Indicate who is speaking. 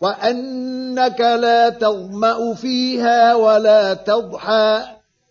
Speaker 1: وأنك لا تظمأ فيها ولا تضحى.